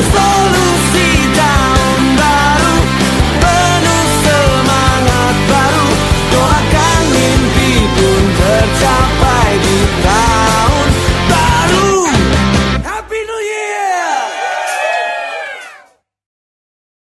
before